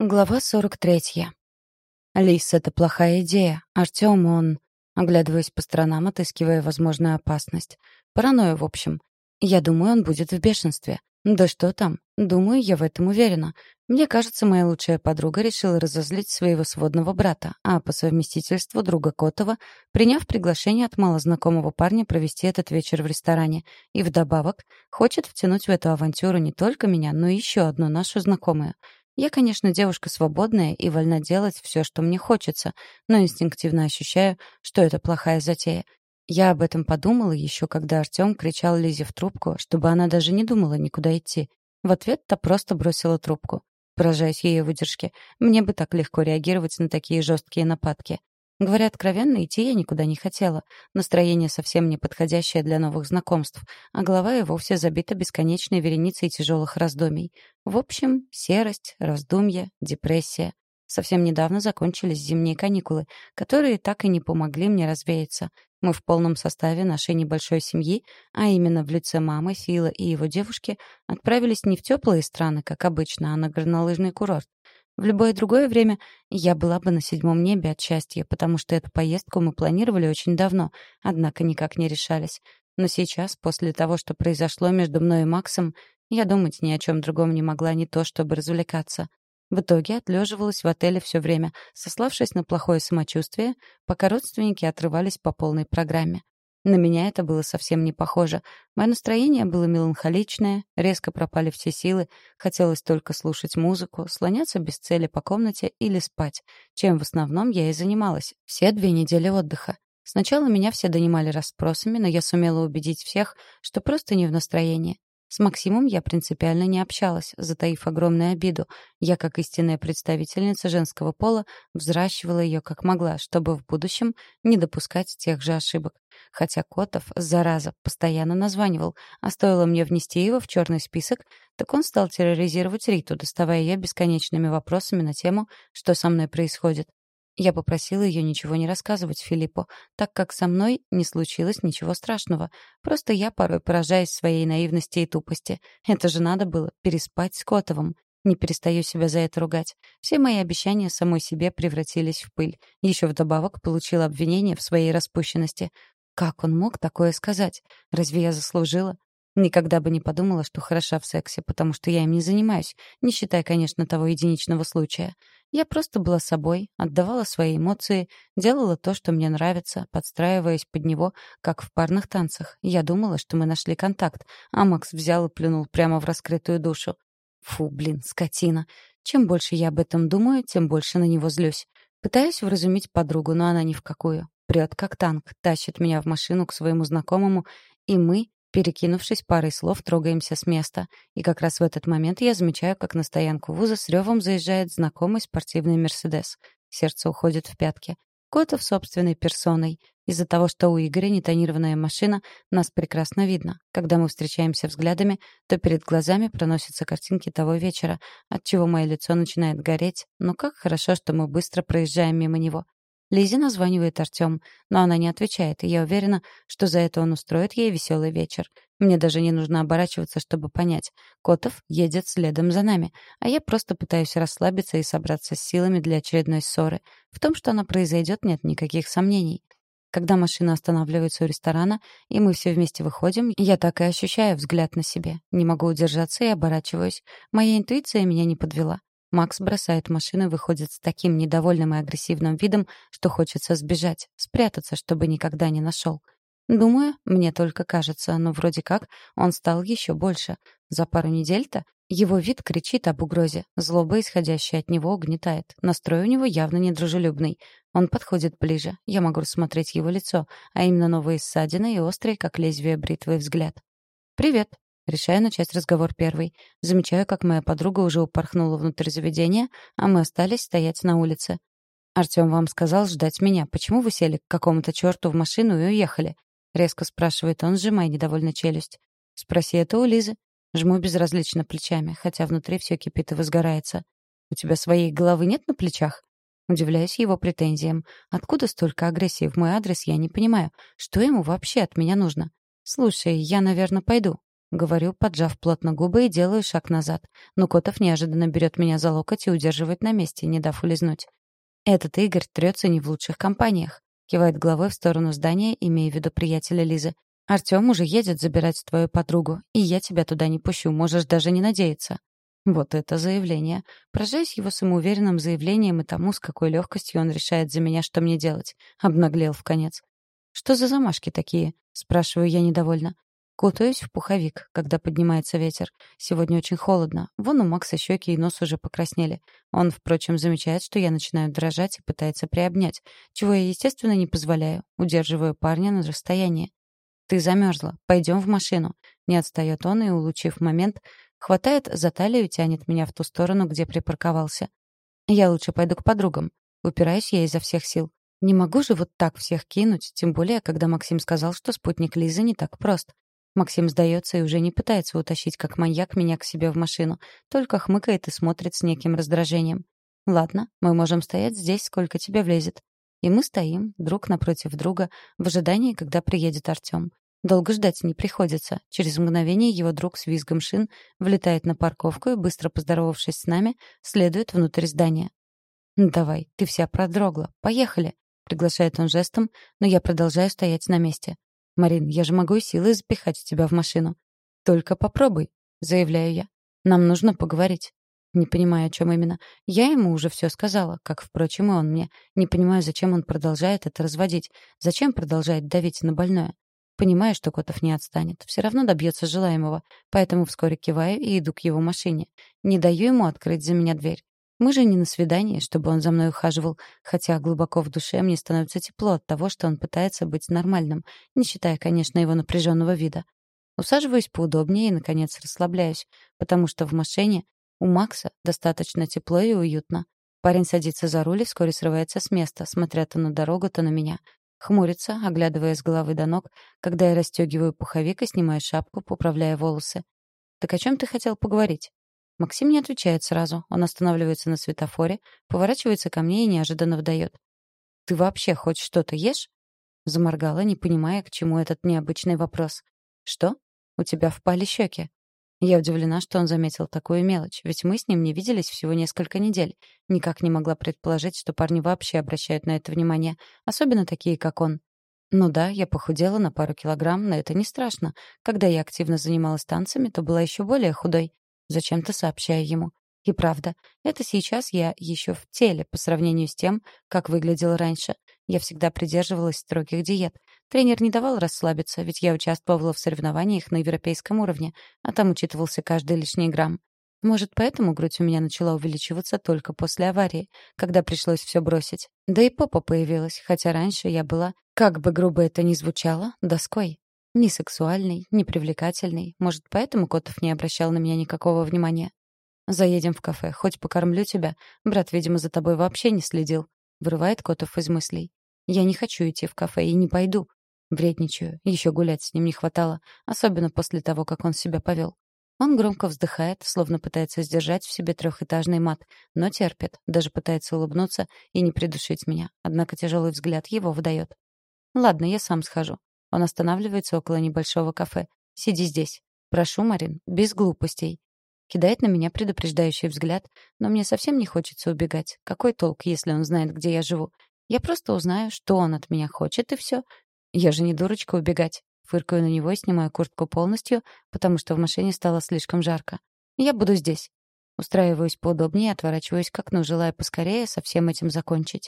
Глава 43. Лис, это плохая идея. Артём, он... Оглядываясь по сторонам, отыскивая возможную опасность. Паранойя, в общем. Я думаю, он будет в бешенстве. Да что там? Думаю, я в этом уверена. Мне кажется, моя лучшая подруга решила разозлить своего сводного брата, а по совместительству друга Котова, приняв приглашение от малознакомого парня провести этот вечер в ресторане. И вдобавок хочет втянуть в эту авантюру не только меня, но и еще одну нашу знакомую — я, конечно, девушка свободная и вольна делать все, что мне хочется, но инстинктивно ощущаю, что это плохая затея. Я об этом подумала еще, когда Артем кричал Лизе в трубку, чтобы она даже не думала никуда идти. В ответ та просто бросила трубку. Поражаясь ее выдержке, мне бы так легко реагировать на такие жесткие нападки. Говоря откровенно, идти я никуда не хотела. Настроение совсем не подходящее для новых знакомств, а голова и вовсе забита бесконечной вереницей тяжелых раздумий. В общем, серость, раздумья, депрессия. Совсем недавно закончились зимние каникулы, которые так и не помогли мне развеяться. Мы в полном составе нашей небольшой семьи, а именно в лице мамы, Фила и его девушки, отправились не в теплые страны, как обычно, а на горнолыжный курорт. В любое другое время я была бы на седьмом небе от счастья, потому что эту поездку мы планировали очень давно, однако никак не решались. Но сейчас, после того, что произошло между мной и Максом, я думать ни о чем другом не могла, не то чтобы развлекаться. В итоге отлеживалась в отеле все время, сославшись на плохое самочувствие, пока родственники отрывались по полной программе. На меня это было совсем не похоже. Мое настроение было меланхоличное, резко пропали все силы, хотелось только слушать музыку, слоняться без цели по комнате или спать, чем в основном я и занималась все две недели отдыха. Сначала меня все донимали расспросами, но я сумела убедить всех, что просто не в настроении. С Максимом я принципиально не общалась, затаив огромную обиду. Я, как истинная представительница женского пола, взращивала ее как могла, чтобы в будущем не допускать тех же ошибок. Хотя Котов, зараза, постоянно названивал, а стоило мне внести его в черный список, так он стал терроризировать Риту, доставая ее бесконечными вопросами на тему, что со мной происходит. Я попросила ее ничего не рассказывать Филиппу, так как со мной не случилось ничего страшного. Просто я порой поражаюсь своей наивности и тупости. Это же надо было переспать с Котовым. Не перестаю себя за это ругать. Все мои обещания самой себе превратились в пыль. Еще вдобавок получила обвинение в своей распущенности. Как он мог такое сказать? Разве я заслужила? Никогда бы не подумала, что хороша в сексе, потому что я им не занимаюсь, не считая, конечно, того единичного случая. Я просто была собой, отдавала свои эмоции, делала то, что мне нравится, подстраиваясь под него, как в парных танцах. Я думала, что мы нашли контакт, а Макс взял и плюнул прямо в раскрытую душу. Фу, блин, скотина. Чем больше я об этом думаю, тем больше на него злюсь. Пытаюсь вразумить подругу, но она ни в какую. Прет как танк, тащит меня в машину к своему знакомому, и мы, Перекинувшись парой слов, трогаемся с места. И как раз в этот момент я замечаю, как на стоянку вуза с ревом заезжает знакомый спортивный «Мерседес». Сердце уходит в пятки. Котов собственной персоной. Из-за того, что у Игоря нетонированная машина, нас прекрасно видно. Когда мы встречаемся взглядами, то перед глазами проносятся картинки того вечера, от чего мое лицо начинает гореть. Но как хорошо, что мы быстро проезжаем мимо него. Лизе названивает Артём, но она не отвечает, и я уверена, что за это он устроит ей веселый вечер. Мне даже не нужно оборачиваться, чтобы понять. Котов едет следом за нами, а я просто пытаюсь расслабиться и собраться с силами для очередной ссоры. В том, что она произойдет, нет никаких сомнений. Когда машина останавливается у ресторана, и мы все вместе выходим, я так и ощущаю взгляд на себе. Не могу удержаться и оборачиваюсь. Моя интуиция меня не подвела. Макс бросает машину и выходит с таким недовольным и агрессивным видом, что хочется сбежать, спрятаться, чтобы никогда не нашел. Думаю, мне только кажется, но вроде как он стал еще больше. За пару недель-то его вид кричит об угрозе, злоба, исходящая от него, угнетает. Настрой у него явно недружелюбный. Он подходит ближе, я могу рассмотреть его лицо, а именно новые ссадины и острый, как лезвие бритвы, взгляд. «Привет», Решаю начать разговор первой. Замечаю, как моя подруга уже упорхнула внутрь заведения, а мы остались стоять на улице. «Артём вам сказал ждать меня. Почему вы сели к какому-то чёрту в машину и уехали?» Резко спрашивает он, сжимая недовольно челюсть. «Спроси это у Лизы». Жму безразлично плечами, хотя внутри всё кипит и возгорается. «У тебя своей головы нет на плечах?» Удивляюсь его претензиям. Откуда столько агрессии в мой адрес, я не понимаю. Что ему вообще от меня нужно? «Слушай, я, наверное, пойду», Говорю, поджав плотно губы и делаю шаг назад. Но Котов неожиданно берет меня за локоть и удерживает на месте, не дав улизнуть. Этот Игорь трется не в лучших компаниях. Кивает головой в сторону здания, имея в виду приятеля Лизы. Артём уже едет забирать твою подругу, и я тебя туда не пущу, можешь даже не надеяться. Вот это заявление. Поражаюсь его самоуверенным заявлением и тому, с какой легкостью он решает за меня, что мне делать. Обнаглел в конец. «Что за замашки такие?» — спрашиваю я недовольно. Кутаюсь в пуховик, когда поднимается ветер. Сегодня очень холодно. Вон у Макса щеки и нос уже покраснели. Он, впрочем, замечает, что я начинаю дрожать и пытается приобнять, чего я, естественно, не позволяю. Удерживаю парня на расстоянии. «Ты замерзла. Пойдем в машину». Не отстает он и, улучив момент, Хватает за талию и тянет меня в ту сторону, где припарковался. Я лучше пойду к подругам. Упираюсь я изо всех сил. Не могу же вот так всех кинуть, тем более, когда Максим сказал, что спутник Лизы не так прост. Максим сдается и уже не пытается утащить как маньяк меня к себе в машину, только хмыкает и смотрит с неким раздражением. «Ладно, мы можем стоять здесь, сколько тебе влезет». И мы стоим, друг напротив друга, в ожидании, когда приедет Артём. Долго ждать не приходится. Через мгновение его друг с визгом шин влетает на парковку и, быстро поздоровавшись с нами, следует внутрь здания. «Давай, ты вся продрогла. Поехали!» — приглашает он жестом, но я продолжаю стоять на месте. «Марин, я же могу силой запихать тебя в машину». «Только попробуй», — заявляю я. «Нам нужно поговорить». Не понимаю, о чем именно. Я ему уже все сказала, как, впрочем, и он мне. Не понимаю, зачем он продолжает это разводить. Зачем продолжает давить на больное. Понимаю, что Котов не отстанет. Все равно добьется желаемого. Поэтому вскоре киваю и иду к его машине. Не даю ему открыть за меня дверь. Мы же не на свидании, чтобы он за мной ухаживал, хотя глубоко в душе мне становится тепло от того, что он пытается быть нормальным, не считая, конечно, его напряженного вида. Усаживаюсь поудобнее и, наконец, расслабляюсь, потому что в машине у Макса достаточно тепло и уютно. Парень садится за руль и вскоре срывается с места, смотря то на дорогу, то на меня. Хмурится, оглядывая с головы до ног, когда я расстегиваю пуховик и снимаю шапку, поправляя волосы. «Так о чем ты хотел поговорить?» Максим не отвечает сразу. Он останавливается на светофоре, поворачивается ко мне и неожиданно вдает. «Ты вообще хоть что-то ешь?» Заморгала, не понимая, к чему этот необычный вопрос. «Что? У тебя впали щеки?» Я удивлена, что он заметил такую мелочь, ведь мы с ним не виделись всего несколько недель. Никак не могла предположить, что парни вообще обращают на это внимание, особенно такие, как он. Ну да, я похудела на пару килограмм, но это не страшно. Когда я активно занималась танцами, то была еще более худой. Зачем-то сообщаю ему. И правда, это сейчас я еще в теле по сравнению с тем, как выглядел раньше. Я всегда придерживалась строгих диет. Тренер не давал расслабиться, ведь я участвовала в соревнованиях на европейском уровне, а там учитывался каждый лишний грамм. Может, поэтому грудь у меня начала увеличиваться только после аварии, когда пришлось все бросить. Да и попа появилась, хотя раньше я была, как бы грубо это ни звучало, доской. Ни сексуальный, ни привлекательный. Может, поэтому Котов не обращал на меня никакого внимания. «Заедем в кафе, хоть покормлю тебя. Брат, видимо, за тобой вообще не следил», — вырывает Котов из мыслей. «Я не хочу идти в кафе и не пойду. Вредничаю. Еще гулять с ним не хватало, особенно после того, как он себя повел. Он громко вздыхает, словно пытается сдержать в себе трехэтажный мат, но терпит, даже пытается улыбнуться и не придушить меня. Однако тяжелый взгляд его выдает. «Ладно, я сам схожу». Он останавливается около небольшого кафе. «Сиди здесь. Прошу, Марин, без глупостей». Кидает на меня предупреждающий взгляд, но мне совсем не хочется убегать. Какой толк, если он знает, где я живу? Я просто узнаю, что он от меня хочет, и все. Я же не дурочка убегать. Фыркаю на него и снимаю куртку полностью, потому что в машине стало слишком жарко. Я буду здесь. Устраиваюсь поудобнее и отворачиваюсь к окну, желая поскорее со всем этим закончить.